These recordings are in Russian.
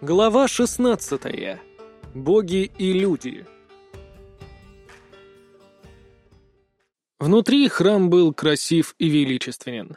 Глава 16. Боги и люди. Внутри храм был красив и величественен.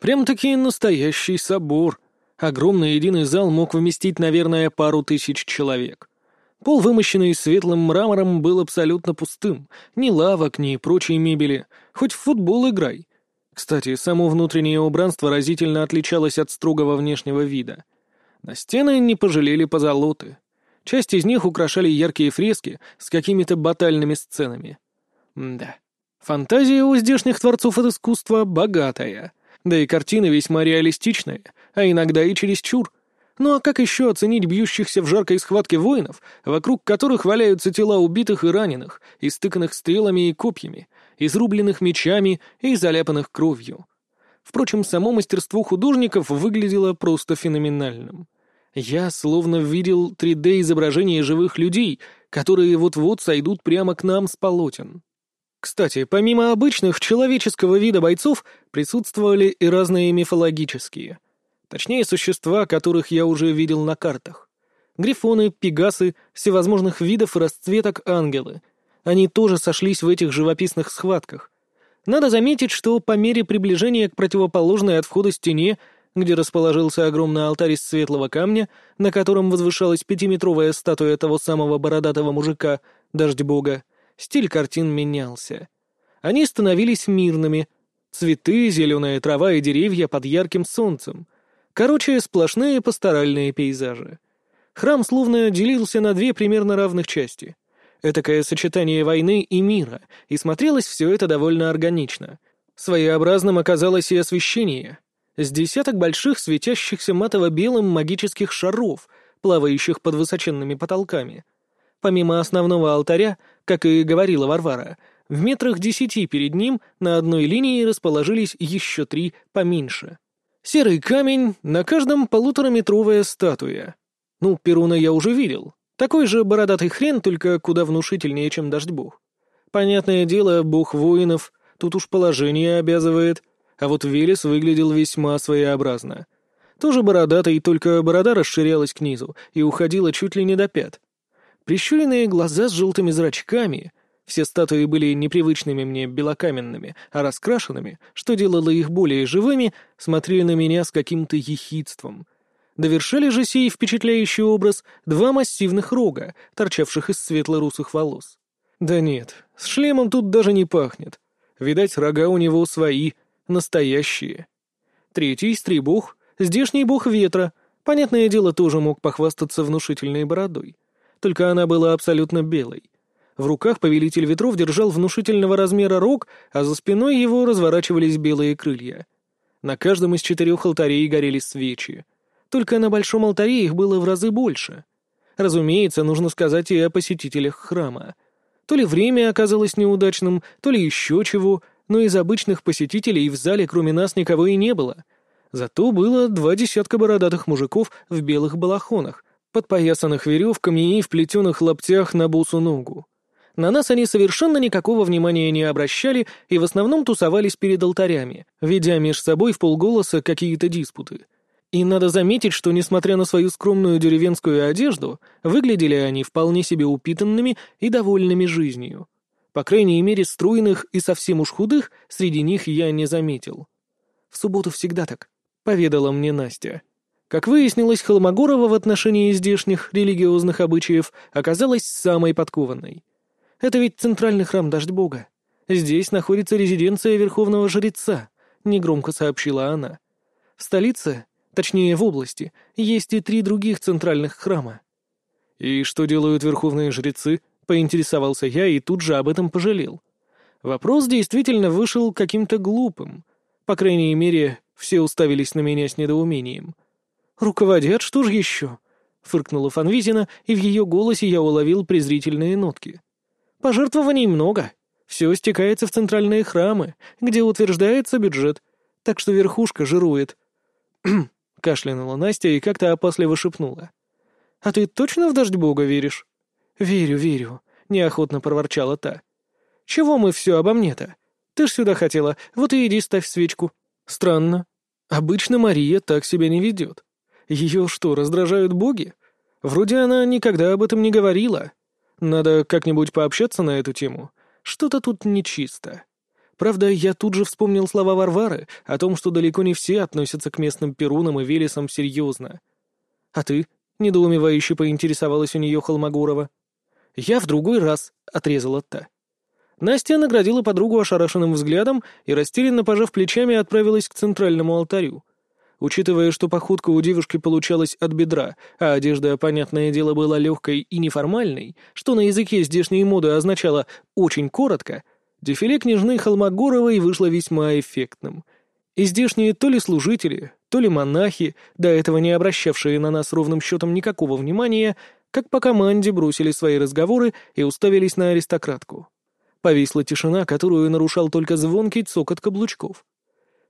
Прям-таки настоящий собор. Огромный единый зал мог вместить, наверное, пару тысяч человек. Пол, вымощенный светлым мрамором, был абсолютно пустым. Ни лавок, ни прочей мебели. Хоть в футбол играй. Кстати, само внутреннее убранство разительно отличалось от строгого внешнего вида — на стены не пожалели позолоты. Часть из них украшали яркие фрески с какими-то батальными сценами. да. Фантазия у здешних творцов от искусства богатая. Да и картины весьма реалистичные, а иногда и чересчур. Ну а как еще оценить бьющихся в жаркой схватке воинов, вокруг которых валяются тела убитых и раненых, истыканных стрелами и копьями, изрубленных мечами и заляпанных кровью? Впрочем, само мастерство художников выглядело просто феноменальным. Я словно видел 3D-изображение живых людей, которые вот-вот сойдут прямо к нам с полотен. Кстати, помимо обычных человеческого вида бойцов, присутствовали и разные мифологические. Точнее, существа, которых я уже видел на картах. Грифоны, пегасы, всевозможных видов и расцветок ангелы. Они тоже сошлись в этих живописных схватках. Надо заметить, что по мере приближения к противоположной от входа стене где расположился огромный алтарь из светлого камня, на котором возвышалась пятиметровая статуя того самого бородатого мужика, дождь бога, стиль картин менялся. Они становились мирными. Цветы, зеленая трава и деревья под ярким солнцем. Короче, сплошные пасторальные пейзажи. Храм словно делился на две примерно равных части. Этакое сочетание войны и мира, и смотрелось все это довольно органично. Своеобразным оказалось и освещение — с десяток больших светящихся матово-белым магических шаров, плавающих под высоченными потолками. Помимо основного алтаря, как и говорила Варвара, в метрах десяти перед ним на одной линии расположились еще три поменьше. Серый камень, на каждом полутораметровая статуя. Ну, Перуна я уже видел. Такой же бородатый хрен, только куда внушительнее, чем дождь бог. Понятное дело, бог воинов, тут уж положение обязывает — а вот Велес выглядел весьма своеобразно. Тоже бородатый, только борода расширялась к низу и уходила чуть ли не до пят. Прищуренные глаза с желтыми зрачками. Все статуи были непривычными мне белокаменными, а раскрашенными, что делало их более живыми, смотрели на меня с каким-то ехидством. Довершали же сей впечатляющий образ два массивных рога, торчавших из светло-русых волос. Да нет, с шлемом тут даже не пахнет. Видать, рога у него свои — настоящие. Третий — стрибух, здешний бог ветра. Понятное дело, тоже мог похвастаться внушительной бородой. Только она была абсолютно белой. В руках повелитель ветров держал внушительного размера рог, а за спиной его разворачивались белые крылья. На каждом из четырех алтарей горели свечи. Только на большом алтаре их было в разы больше. Разумеется, нужно сказать и о посетителях храма. То ли время оказалось неудачным, то ли еще чего — но из обычных посетителей в зале кроме нас никого и не было. Зато было два десятка бородатых мужиков в белых балахонах, подпоясанных веревками и в плетеных лаптях на бусу ногу. На нас они совершенно никакого внимания не обращали и в основном тусовались перед алтарями, ведя меж собой в полголоса какие-то диспуты. И надо заметить, что, несмотря на свою скромную деревенскую одежду, выглядели они вполне себе упитанными и довольными жизнью. По крайней мере, стройных и совсем уж худых среди них я не заметил. В субботу всегда так, — поведала мне Настя. Как выяснилось, Холмогорова в отношении здешних религиозных обычаев оказалась самой подкованной. Это ведь центральный храм Дождь Бога. Здесь находится резиденция верховного жреца, — негромко сообщила она. В столице, точнее в области, есть и три других центральных храма. «И что делают верховные жрецы?» Поинтересовался я и тут же об этом пожалел. Вопрос действительно вышел каким-то глупым. По крайней мере, все уставились на меня с недоумением. «Руководят, что ж еще?» — фыркнула Фанвизина, и в ее голосе я уловил презрительные нотки. «Пожертвований много. Все стекается в центральные храмы, где утверждается бюджет, так что верхушка жирует». кашлянула Настя и как-то опасливо шепнула. «А ты точно в дождь бога веришь?» «Верю, верю», — неохотно проворчала та. «Чего мы все обо мне-то? Ты ж сюда хотела, вот и иди ставь свечку». «Странно. Обычно Мария так себя не ведет. Ее что, раздражают боги? Вроде она никогда об этом не говорила. Надо как-нибудь пообщаться на эту тему. Что-то тут нечисто. Правда, я тут же вспомнил слова Варвары о том, что далеко не все относятся к местным перунам и велесам серьезно. «А ты?» — недоумевающе поинтересовалась у нее Холмогорова. «Я в другой раз», — отрезала та. Настя наградила подругу ошарашенным взглядом и, растерянно пожав плечами, отправилась к центральному алтарю. Учитывая, что походка у девушки получалась от бедра, а одежда, понятное дело, была легкой и неформальной, что на языке здешней моды означало «очень коротко», дефиле княжны Холмогоровой вышло весьма эффектным. И здешние то ли служители, то ли монахи, до этого не обращавшие на нас ровным счетом никакого внимания, как по команде бросили свои разговоры и уставились на аристократку. Повисла тишина, которую нарушал только звонкий цокот каблучков.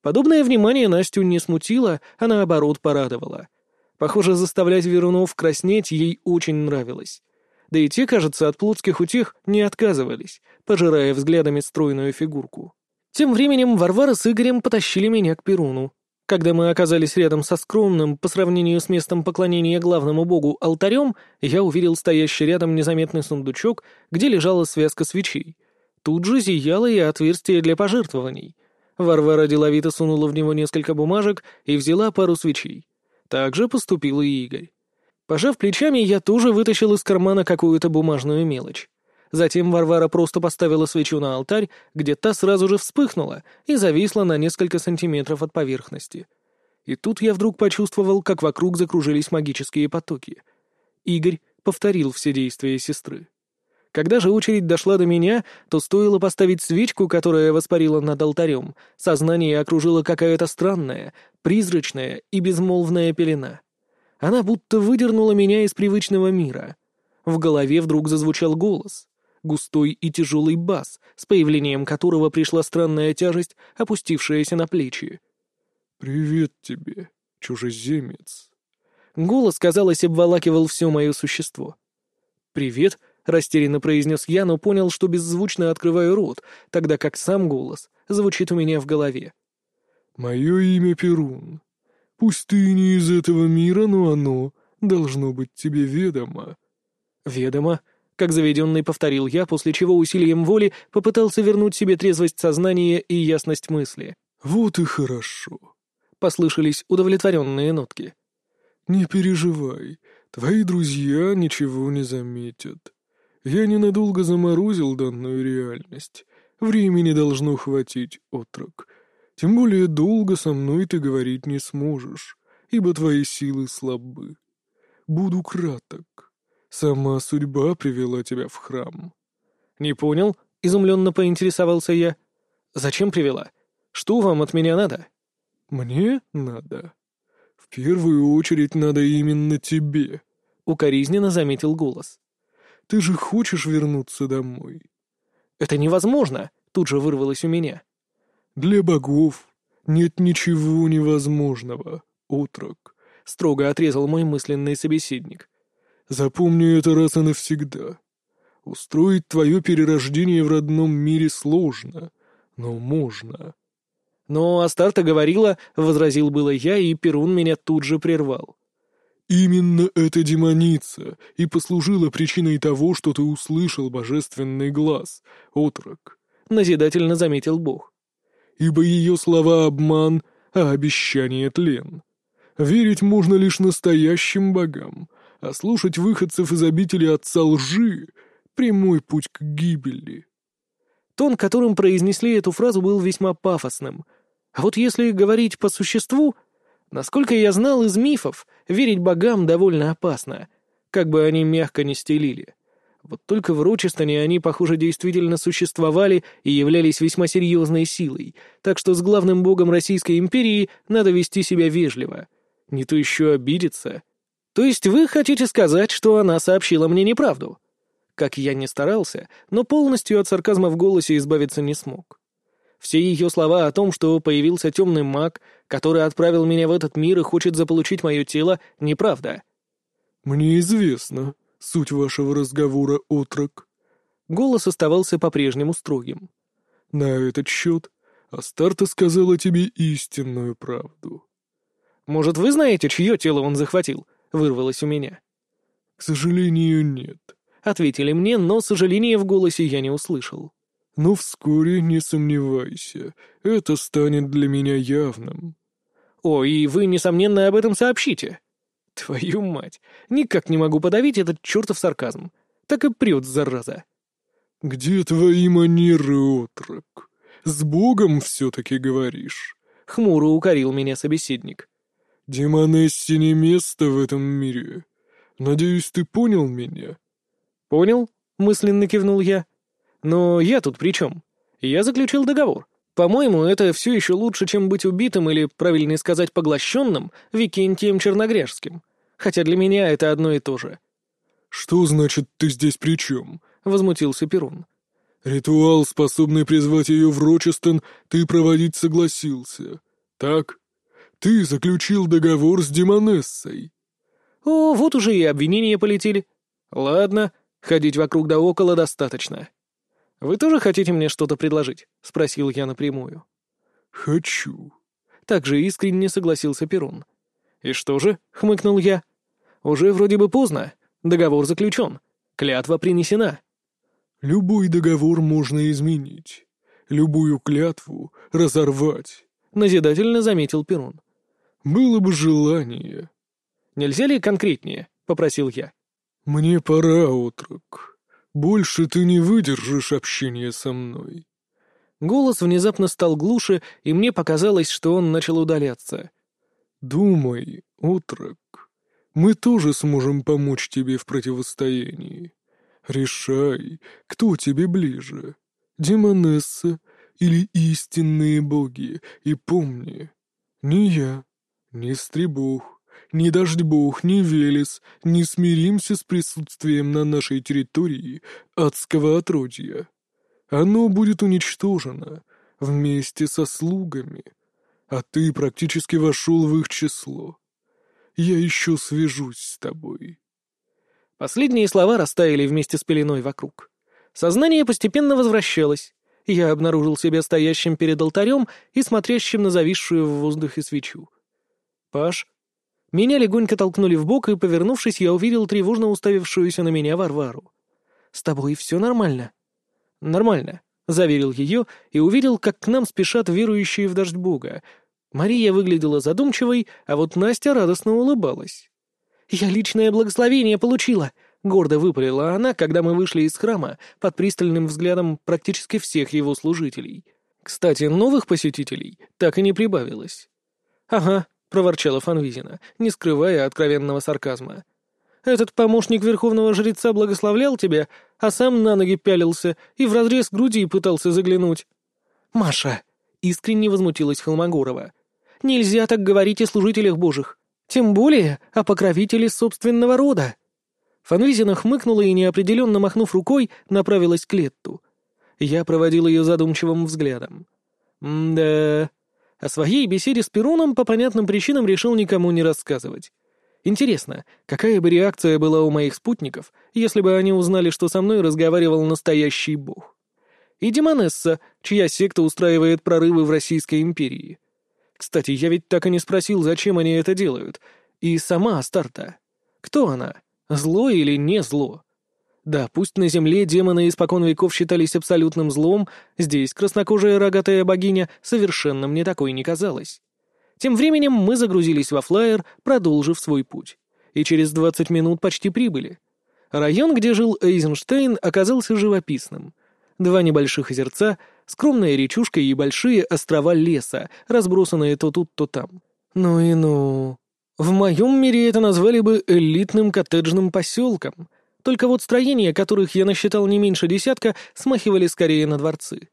Подобное внимание Настю не смутило, а наоборот порадовало. Похоже, заставлять Верунов краснеть ей очень нравилось. Да и те, кажется, от плотских утех не отказывались, пожирая взглядами стройную фигурку. Тем временем Варвара с Игорем потащили меня к Перуну. Когда мы оказались рядом со скромным, по сравнению с местом поклонения главному богу, алтарем, я увидел стоящий рядом незаметный сундучок, где лежала связка свечей. Тут же зияло и отверстие для пожертвований. Варвара деловито сунула в него несколько бумажек и взяла пару свечей. Так же поступил и Игорь. Пожав плечами, я тоже вытащил из кармана какую-то бумажную мелочь. Затем Варвара просто поставила свечу на алтарь, где та сразу же вспыхнула и зависла на несколько сантиметров от поверхности. И тут я вдруг почувствовал, как вокруг закружились магические потоки. Игорь повторил все действия сестры. Когда же очередь дошла до меня, то стоило поставить свечку, которая воспарила над алтарем, сознание окружила какая-то странная, призрачная и безмолвная пелена. Она будто выдернула меня из привычного мира. В голове вдруг зазвучал голос, густой и тяжелый бас, с появлением которого пришла странная тяжесть, опустившаяся на плечи. «Привет тебе, чужеземец». Голос, казалось, обволакивал все мое существо. «Привет», — растерянно произнес я, но понял, что беззвучно открываю рот, тогда как сам голос звучит у меня в голове. «Мое имя Перун. Пусть ты не из этого мира, но оно должно быть тебе ведомо». «Ведомо?» — как заведенный повторил я, после чего усилием воли попытался вернуть себе трезвость сознания и ясность мысли. «Вот и хорошо», — послышались удовлетворенные нотки. «Не переживай, твои друзья ничего не заметят. Я ненадолго заморозил данную реальность. Времени должно хватить, отрок. Тем более долго со мной ты говорить не сможешь, ибо твои силы слабы. Буду краток. Сама судьба привела тебя в храм. Не понял? Изумленно поинтересовался я. Зачем привела? Что вам от меня надо? Мне надо. В первую очередь надо именно тебе. Укоризненно заметил голос. Ты же хочешь вернуться домой?» «Это невозможно!» — тут же вырвалось у меня. «Для богов нет ничего невозможного, отрок», — строго отрезал мой мысленный собеседник. «Запомни это раз и навсегда. Устроить твое перерождение в родном мире сложно, но можно». «Но Астарта говорила», — возразил было я, и Перун меня тут же прервал. «Именно эта демоница и послужила причиной того, что ты услышал божественный глаз, отрок», — назидательно заметил Бог. «Ибо ее слова — обман, а обещание — тлен. Верить можно лишь настоящим богам, а слушать выходцев из обители отца лжи — прямой путь к гибели». Тон, которым произнесли эту фразу, был весьма пафосным. А вот если говорить по существу, Насколько я знал из мифов, верить богам довольно опасно, как бы они мягко не стелили. Вот только в Рочестоне они, похоже, действительно существовали и являлись весьма серьезной силой, так что с главным богом Российской империи надо вести себя вежливо. Не то еще обидеться. То есть вы хотите сказать, что она сообщила мне неправду? Как я не старался, но полностью от сарказма в голосе избавиться не смог. Все ее слова о том, что появился темный маг, который отправил меня в этот мир и хочет заполучить мое тело, неправда. «Мне известно суть вашего разговора, отрок». Голос оставался по-прежнему строгим. «На этот счет Астарта сказала тебе истинную правду». «Может, вы знаете, чье тело он захватил?» — вырвалось у меня. «К сожалению, нет», — ответили мне, но сожаления в голосе я не услышал. «Но вскоре, не сомневайся, это станет для меня явным». «О, и вы, несомненно, об этом сообщите». Твою мать, никак не могу подавить этот чертов сарказм. Так и прет, зараза. «Где твои манеры, отрок? С Богом все-таки говоришь?» — хмуро укорил меня собеседник. «Демонессе не место в этом мире. Надеюсь, ты понял меня?» «Понял», — мысленно кивнул я. «Но я тут при чем? Я заключил договор. По-моему, это все еще лучше, чем быть убитым или, правильнее сказать, поглощенным Викентием Черногряжским. Хотя для меня это одно и то же». «Что значит ты здесь при чем?» — возмутился Перун. «Ритуал, способный призвать ее в Рочестон, ты проводить согласился. Так? Ты заключил договор с Демонессой». «О, вот уже и обвинения полетели. Ладно, ходить вокруг да около достаточно». «Вы тоже хотите мне что-то предложить?» — спросил я напрямую. «Хочу». Также искренне согласился Перун. «И что же?» — хмыкнул я. «Уже вроде бы поздно. Договор заключен. Клятва принесена». «Любой договор можно изменить. Любую клятву разорвать», — назидательно заметил Перун. «Было бы желание». «Нельзя ли конкретнее?» — попросил я. «Мне пора, отрок», больше ты не выдержишь общения со мной». Голос внезапно стал глуше, и мне показалось, что он начал удаляться. «Думай, отрок, мы тоже сможем помочь тебе в противостоянии. Решай, кто тебе ближе, демонесса или истинные боги, и помни, ни я, ни Стребух ни Дождь-Бог, ни Велес не смиримся с присутствием на нашей территории адского отродья. Оно будет уничтожено вместе со слугами, а ты практически вошел в их число. Я еще свяжусь с тобой». Последние слова растаяли вместе с пеленой вокруг. Сознание постепенно возвращалось. Я обнаружил себя стоящим перед алтарем и смотрящим на зависшую в воздухе свечу. Паш меня легонько толкнули в бок, и, повернувшись, я увидел тревожно уставившуюся на меня Варвару. «С тобой все нормально?» «Нормально», — заверил ее и увидел, как к нам спешат верующие в дождь Бога. Мария выглядела задумчивой, а вот Настя радостно улыбалась. «Я личное благословение получила!» — гордо выпалила она, когда мы вышли из храма под пристальным взглядом практически всех его служителей. Кстати, новых посетителей так и не прибавилось. «Ага, проворчала Фанвизина, не скрывая откровенного сарказма. «Этот помощник верховного жреца благословлял тебя, а сам на ноги пялился и в разрез груди пытался заглянуть». «Маша!» — искренне возмутилась Холмогорова. «Нельзя так говорить о служителях божьих, тем более о покровителе собственного рода». Фанвизина хмыкнула и, неопределенно махнув рукой, направилась к Летту. Я проводил ее задумчивым взглядом. «Да...» О своей беседе с Перуном по понятным причинам решил никому не рассказывать. Интересно, какая бы реакция была у моих спутников, если бы они узнали, что со мной разговаривал настоящий бог? И Демонесса, чья секта устраивает прорывы в Российской империи. Кстати, я ведь так и не спросил, зачем они это делают. И сама Астарта. Кто она? Зло или не зло? Да, пусть на Земле демоны испокон веков считались абсолютным злом, здесь краснокожая рогатая богиня совершенно мне такой не казалась. Тем временем мы загрузились во флайер, продолжив свой путь. И через 20 минут почти прибыли. Район, где жил Эйзенштейн, оказался живописным. Два небольших озерца, скромная речушка и большие острова леса, разбросанные то тут, то там. Ну и ну... В моем мире это назвали бы элитным коттеджным поселком — только вот строения, которых я насчитал не меньше десятка, смахивали скорее на дворцы.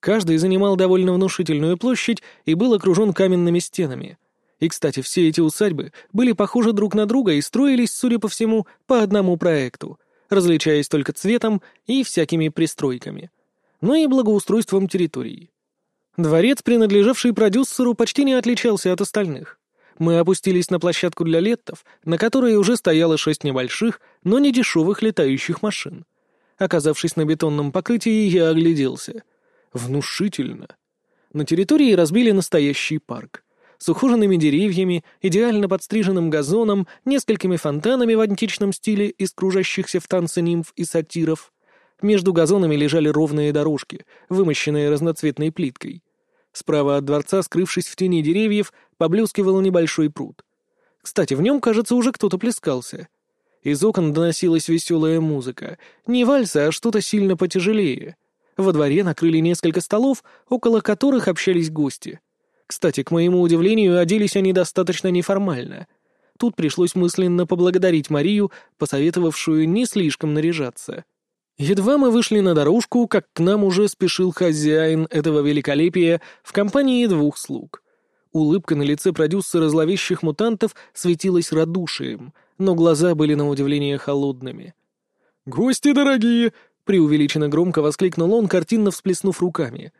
Каждый занимал довольно внушительную площадь и был окружен каменными стенами. И, кстати, все эти усадьбы были похожи друг на друга и строились, судя по всему, по одному проекту, различаясь только цветом и всякими пристройками. Ну и благоустройством территории. Дворец, принадлежавший продюсеру, почти не отличался от остальных мы опустились на площадку для леттов, на которой уже стояло шесть небольших, но не дешевых летающих машин. Оказавшись на бетонном покрытии, я огляделся. Внушительно. На территории разбили настоящий парк. с ухоженными деревьями, идеально подстриженным газоном, несколькими фонтанами в античном стиле из кружащихся в танце нимф и сатиров. Между газонами лежали ровные дорожки, вымощенные разноцветной плиткой. Справа от дворца, скрывшись в тени деревьев, поблескивал небольшой пруд. Кстати, в нем, кажется, уже кто-то плескался. Из окон доносилась веселая музыка. Не вальса, а что-то сильно потяжелее. Во дворе накрыли несколько столов, около которых общались гости. Кстати, к моему удивлению, оделись они достаточно неформально. Тут пришлось мысленно поблагодарить Марию, посоветовавшую не слишком наряжаться. Едва мы вышли на дорожку, как к нам уже спешил хозяин этого великолепия в компании двух слуг. Улыбка на лице продюсера зловещих мутантов светилась радушием, но глаза были на удивление холодными. «Гости дорогие!» — преувеличенно громко воскликнул он, картинно всплеснув руками.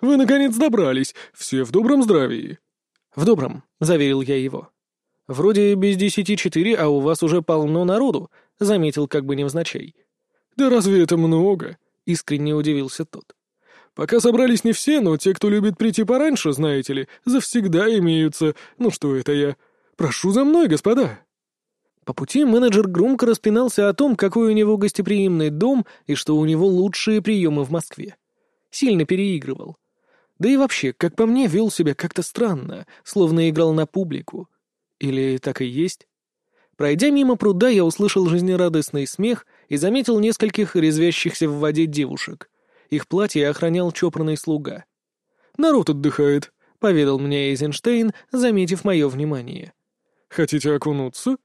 «Вы, наконец, добрались! Все в добром здравии!» «В добром», — заверил я его. «Вроде без десяти четыре, а у вас уже полно народу», — заметил как бы невзначай. «Да разве это много?» — искренне удивился тот. «Пока собрались не все, но те, кто любит прийти пораньше, знаете ли, завсегда имеются. Ну что это я? Прошу за мной, господа!» По пути менеджер громко распинался о том, какой у него гостеприимный дом и что у него лучшие приемы в Москве. Сильно переигрывал. Да и вообще, как по мне, вел себя как-то странно, словно играл на публику. Или так и есть? Пройдя мимо пруда, я услышал жизнерадостный смех и заметил нескольких резвящихся в воде девушек. Их платье охранял чопорный слуга. «Народ отдыхает», — поведал мне Эйзенштейн, заметив мое внимание. «Хотите окунуться?»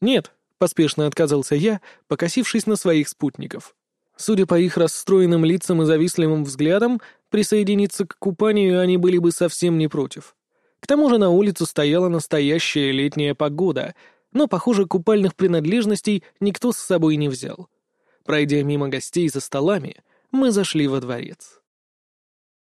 «Нет», — поспешно отказался я, покосившись на своих спутников. Судя по их расстроенным лицам и завистливым взглядам, присоединиться к купанию они были бы совсем не против. К тому же на улице стояла настоящая летняя погода, но, похоже, купальных принадлежностей никто с собой не взял. Пройдя мимо гостей за столами, мы зашли во дворец.